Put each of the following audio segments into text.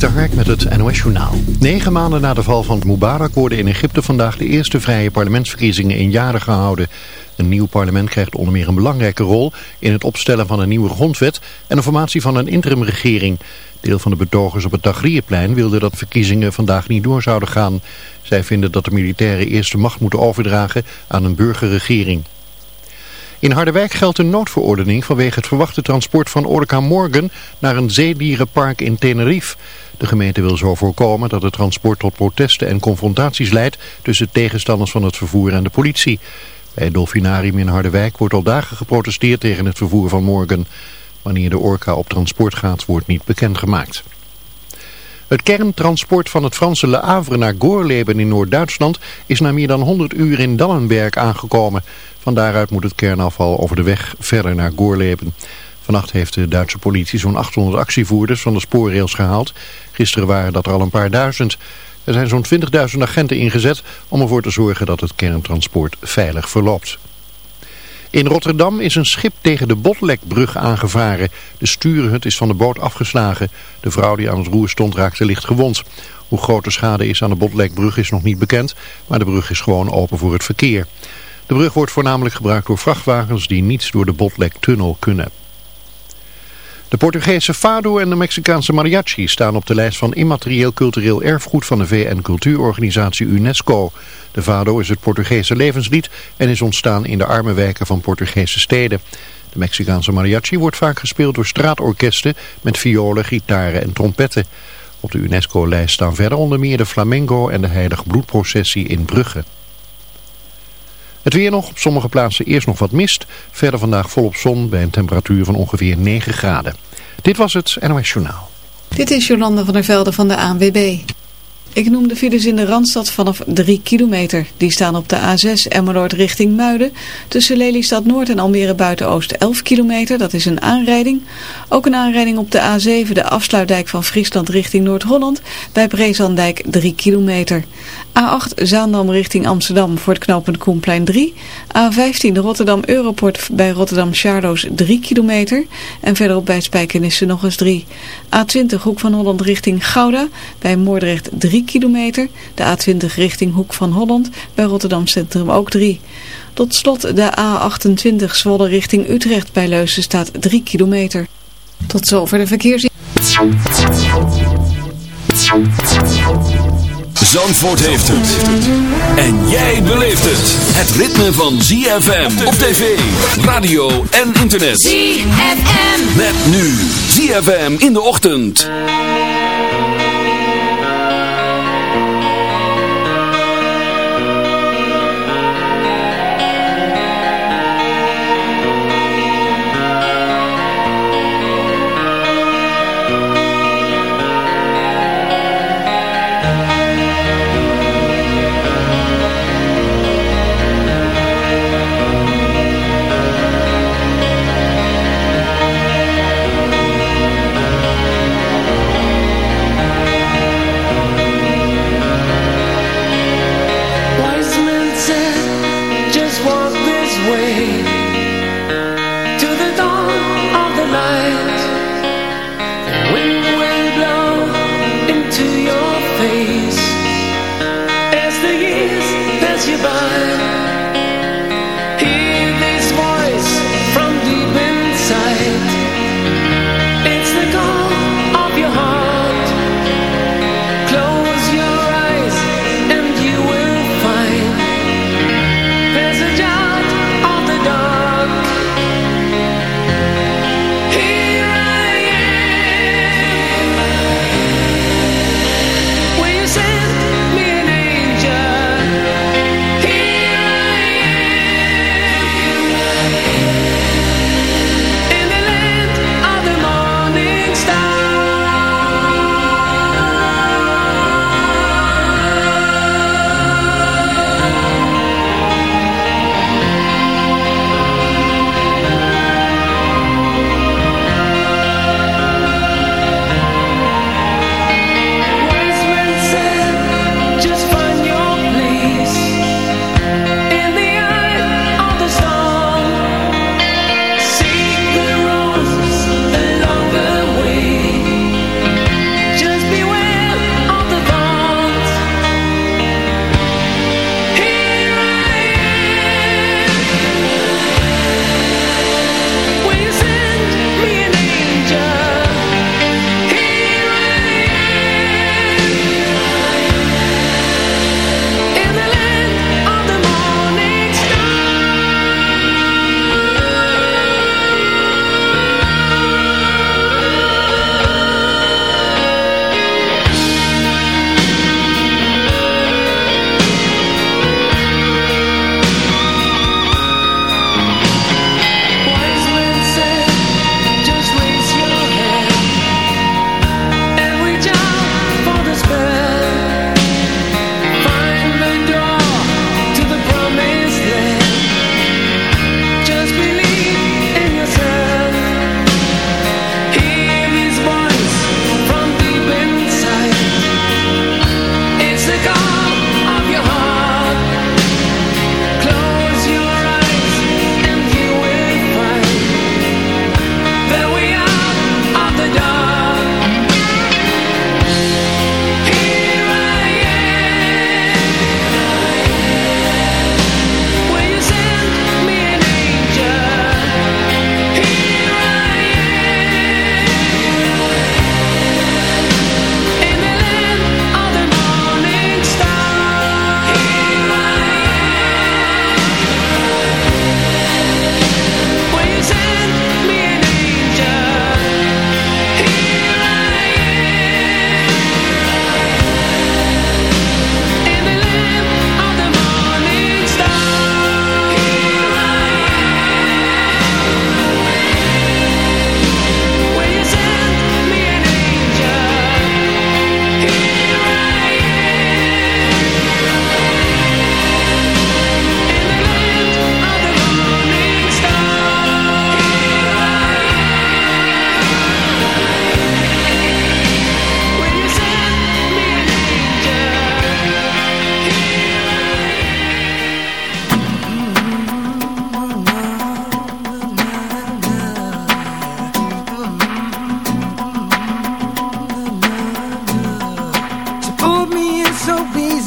De Hark met het NOS Journaal. Negen maanden na de val van Mubarak worden in Egypte vandaag de eerste vrije parlementsverkiezingen in jaren gehouden. Een nieuw parlement krijgt onder meer een belangrijke rol in het opstellen van een nieuwe grondwet en de formatie van een interimregering. Deel van de betogers op het Tahrirplein wilde dat verkiezingen vandaag niet door zouden gaan. Zij vinden dat de militairen eerst de macht moeten overdragen aan een burgerregering. In Harderwijk geldt een noodverordening vanwege het verwachte transport van Orca Morgan naar een zeedierenpark in Tenerife. De gemeente wil zo voorkomen dat het transport tot protesten en confrontaties leidt tussen tegenstanders van het vervoer en de politie. Bij het Dolfinarium in Harderwijk wordt al dagen geprotesteerd tegen het vervoer van Morgan. Wanneer de orka op transport gaat wordt niet bekendgemaakt. Het kerntransport van het Franse Le Havre naar Gorleben in Noord-Duitsland is na meer dan 100 uur in Dannenberg aangekomen. Van daaruit moet het kernafval over de weg verder naar Gorleben. Vannacht heeft de Duitse politie zo'n 800 actievoerders van de spoorrails gehaald. Gisteren waren dat er al een paar duizend. Er zijn zo'n 20.000 agenten ingezet om ervoor te zorgen dat het kerntransport veilig verloopt. In Rotterdam is een schip tegen de Botlekbrug aangevaren. De stuurhut is van de boot afgeslagen. De vrouw die aan het roer stond raakte licht gewond. Hoe groot de schade is aan de Botlekbrug is nog niet bekend, maar de brug is gewoon open voor het verkeer. De brug wordt voornamelijk gebruikt door vrachtwagens die niets door de Botlektunnel kunnen. De Portugese fado en de Mexicaanse mariachi staan op de lijst van immaterieel cultureel erfgoed van de VN-cultuurorganisatie UNESCO. De fado is het Portugese levenslied en is ontstaan in de arme wijken van Portugese steden. De Mexicaanse mariachi wordt vaak gespeeld door straatorkesten met violen, gitaren en trompetten. Op de UNESCO-lijst staan verder onder meer de flamenco en de heilig bloedprocessie in Brugge. Het weer nog, op sommige plaatsen eerst nog wat mist. Verder vandaag volop zon bij een temperatuur van ongeveer 9 graden. Dit was het NOS Journaal. Dit is Jolande van der Velde van de ANWB. Ik noem de files in de Randstad vanaf 3 kilometer. Die staan op de A6 Emmeloord richting Muiden. Tussen Lelystad Noord en Almere Buiten-Oost 11 kilometer. Dat is een aanrijding. Ook een aanrijding op de A7, de afsluitdijk van Friesland richting Noord-Holland. Bij Brezandijk 3 kilometer. A8 Zaandam richting Amsterdam voor het knooppunt Koenplein 3. A15 Rotterdam Europort bij Rotterdam Charloes 3 kilometer. En verderop bij Spijkenisse nog eens 3. A20 Hoek van Holland richting Gouda bij Moordrecht 3 kilometer. De A20 richting Hoek van Holland bij Rotterdam Centrum ook 3. Tot slot de A28 Zwolle richting Utrecht bij Leusen staat 3 kilometer. Tot zover de verkeers. Zandvoort heeft het. En jij beleeft het. Het ritme van ZFM op tv, radio en internet. ZFM. Met nu ZFM in de ochtend.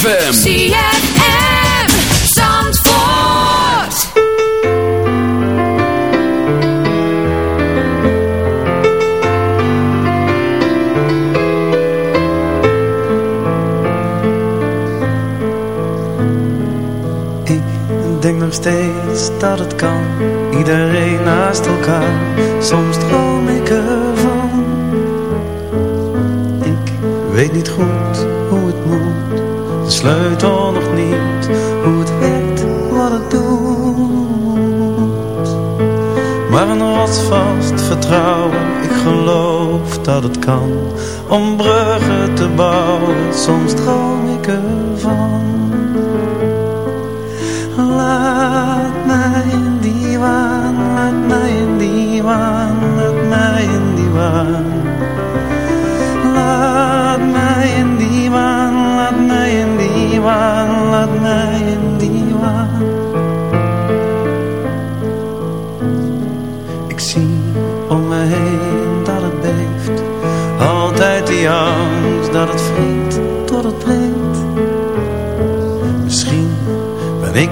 ZFM. Ombre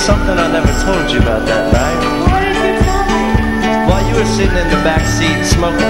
something I never told you about that night. While you were sitting in the back seat smoking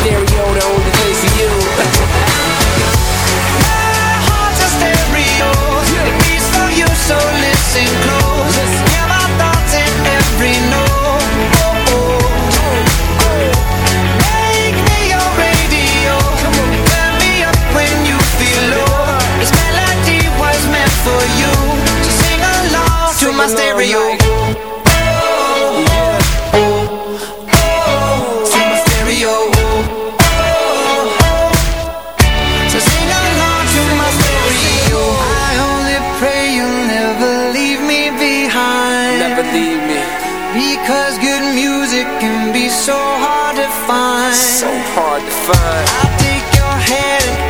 stereo, the only place for you. My heart's a stereo. It beats for you, so listen close. Hear my thoughts in every note. Oh, oh, oh. Make me your radio. Turn me up when you feel low. This melody was meant for you. So sing along to my stereo. Because good music can be so hard to find. So hard to find. I'll take your hand